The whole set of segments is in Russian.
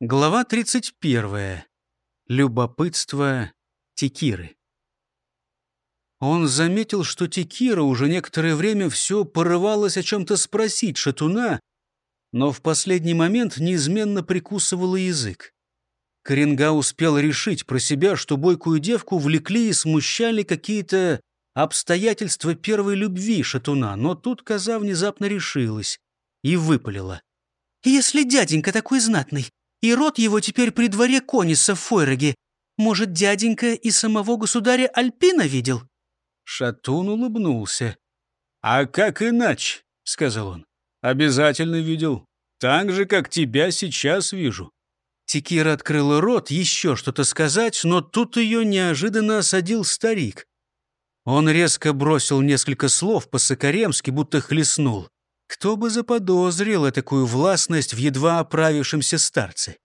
Глава 31. Любопытство Текиры. Он заметил, что Текира уже некоторое время все порывалась о чем-то спросить шатуна, но в последний момент неизменно прикусывала язык. Коренга успел решить про себя, что бойкую девку влекли и смущали какие-то обстоятельства первой любви шатуна, но тут коза внезапно решилась и выпалила. «Если дяденька такой знатный, и род его теперь при дворе Кониса в Фойроге. Может, дяденька и самого государя Альпина видел?» Шатун улыбнулся. «А как иначе?» — сказал он. «Обязательно видел. Так же, как тебя сейчас вижу». Текира открыла рот еще что-то сказать, но тут ее неожиданно осадил старик. Он резко бросил несколько слов по-сокаремски, будто хлестнул. Кто бы заподозрил такую властность в едва оправившемся старце?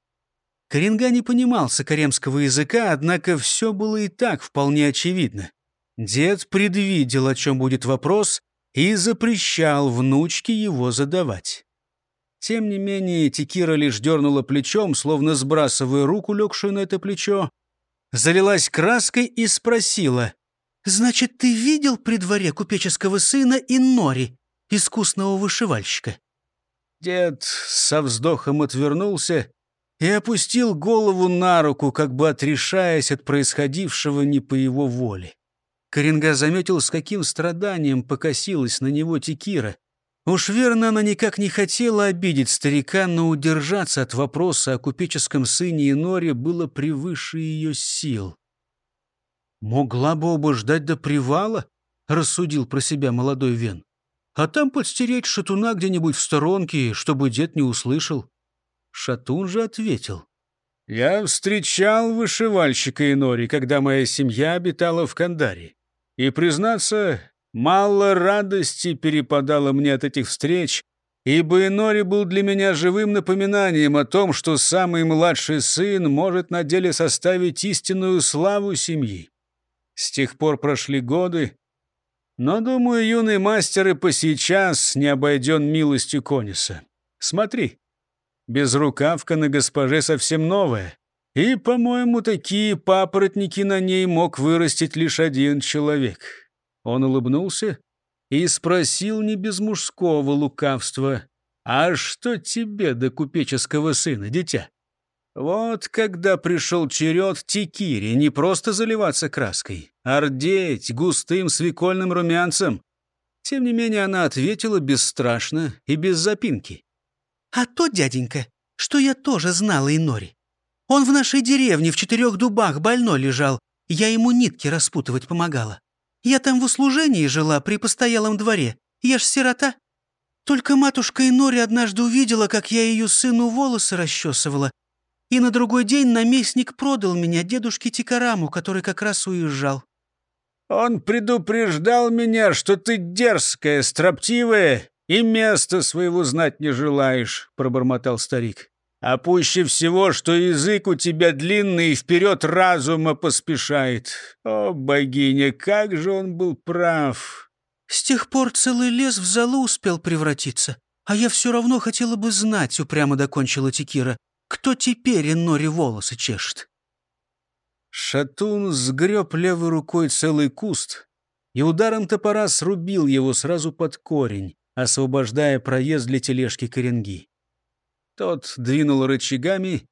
Коренга не понимал сокаремского языка, однако все было и так вполне очевидно. Дед предвидел, о чем будет вопрос, и запрещал внучке его задавать. Тем не менее, Текира лишь дернула плечом, словно сбрасывая руку, легшую на это плечо, залилась краской и спросила, «Значит, ты видел при дворе купеческого сына Иннори?» Искусного вышивальщика. Дед со вздохом отвернулся и опустил голову на руку, как бы отрешаясь от происходившего не по его воле. Коренга заметил, с каким страданием покосилась на него Текира. Уж верно, она никак не хотела обидеть старика, но удержаться от вопроса о купеческом сыне и норе было превыше ее сил. «Могла бы оба ждать до привала?» — рассудил про себя молодой Вен а там подстеречь шатуна где-нибудь в сторонке, чтобы дед не услышал. Шатун же ответил. «Я встречал вышивальщика Инори, когда моя семья обитала в Кандаре. И, признаться, мало радости перепадало мне от этих встреч, ибо Инори был для меня живым напоминанием о том, что самый младший сын может на деле составить истинную славу семьи. С тех пор прошли годы, но, думаю, юный мастер и посейчас не обойден милостью Кониса. Смотри, безрукавка на госпоже совсем новая. И, по-моему, такие папоротники на ней мог вырастить лишь один человек. Он улыбнулся и спросил не без мужского лукавства, «А что тебе до купеческого сына, дитя?» Вот когда пришел черед Текири не просто заливаться краской, а рдеть густым свекольным румянцем. Тем не менее она ответила бесстрашно и без запинки. «А то, дяденька, что я тоже знала и Нори. Он в нашей деревне в четырех дубах больной лежал, я ему нитки распутывать помогала. Я там в услужении жила при постоялом дворе, я ж сирота. Только матушка Инори однажды увидела, как я ее сыну волосы расчесывала, и на другой день наместник продал меня дедушке Тикараму, который как раз уезжал. Он предупреждал меня, что ты дерзкая, строптивая и места своего знать не желаешь, пробормотал старик. А пуще всего, что язык у тебя длинный и вперед разума поспешает. О, богиня, как же он был прав! С тех пор целый лес в залу успел превратиться, а я все равно хотела бы знать, упрямо докончила Текира. Кто теперь Иннори волосы чешет?» Шатун сгреб левой рукой целый куст и ударом топора срубил его сразу под корень, освобождая проезд для тележки коренги. Тот двинул рычагами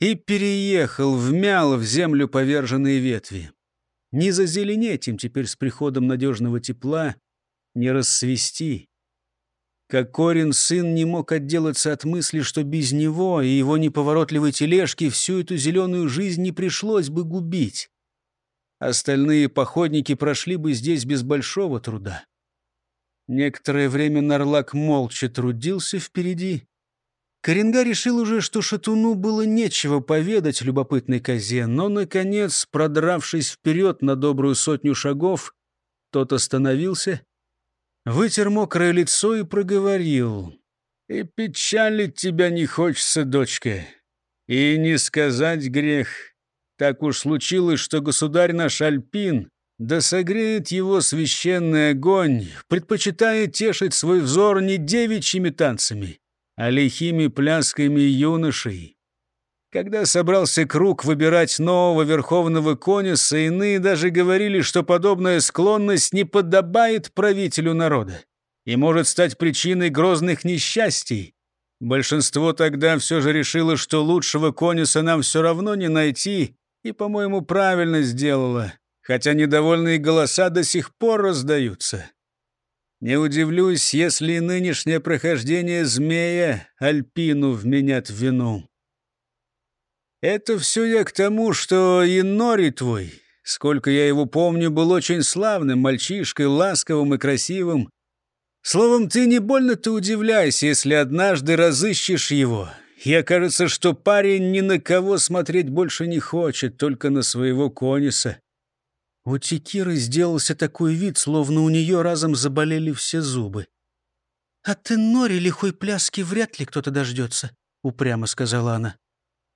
и переехал, вмял в землю поверженные ветви. Не зазеленеть им теперь с приходом надежного тепла, не рассвести. Кокорин сын не мог отделаться от мысли, что без него и его неповоротливой тележки всю эту зеленую жизнь не пришлось бы губить. Остальные походники прошли бы здесь без большого труда. Некоторое время Нарлак молча трудился впереди. Коренга решил уже, что шатуну было нечего поведать любопытной козе, но, наконец, продравшись вперед на добрую сотню шагов, тот остановился — вытер мокрое лицо и проговорил. «И печалить тебя не хочется, дочка. И не сказать грех. Так уж случилось, что государь наш Альпин, да согреет его священный огонь, предпочитает тешить свой взор не девичьими танцами, а лихими плясками юношей. Когда собрался круг выбирать нового верховного конюса, иные даже говорили, что подобная склонность не подобает правителю народа и может стать причиной грозных несчастий. Большинство тогда все же решило, что лучшего конюса нам все равно не найти, и, по-моему, правильно сделала, хотя недовольные голоса до сих пор раздаются. Не удивлюсь, если нынешнее прохождение змея Альпину вменят в вину. Это все я к тому, что и Нори твой, сколько я его помню, был очень славным мальчишкой, ласковым и красивым, Словом, ты не больно-то удивляйся, если однажды разыщешь его. И окажется, что парень ни на кого смотреть больше не хочет, только на своего конюса. У Текиры сделался такой вид, словно у нее разом заболели все зубы. «А ты Нори лихой пляски вряд ли кто-то дождется», — упрямо сказала она.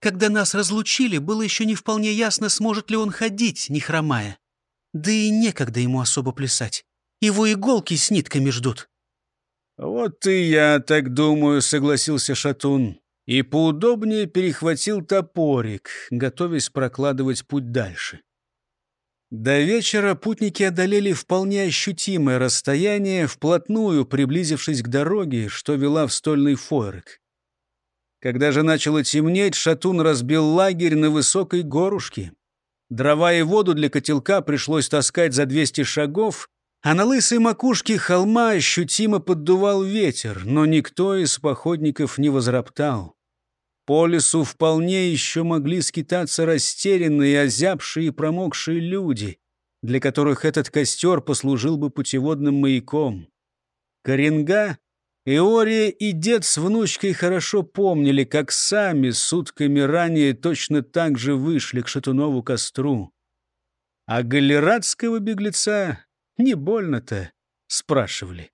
«Когда нас разлучили, было еще не вполне ясно, сможет ли он ходить, не хромая. Да и некогда ему особо плясать. Его иголки с нитками ждут». «Вот и я так думаю», — согласился Шатун. И поудобнее перехватил топорик, готовясь прокладывать путь дальше. До вечера путники одолели вполне ощутимое расстояние, вплотную приблизившись к дороге, что вела в стольный фойрек. Когда же начало темнеть, Шатун разбил лагерь на высокой горушке. Дрова и воду для котелка пришлось таскать за 200 шагов, а на лысой макушке холма ощутимо поддувал ветер, но никто из походников не возроптал. По лесу вполне еще могли скитаться растерянные, озябшие и промокшие люди, для которых этот костер послужил бы путеводным маяком. Коренга, Иория и дед с внучкой хорошо помнили, как сами сутками ранее точно так же вышли к Шатунову костру. А галератского беглеца не больно-то, спрашивали.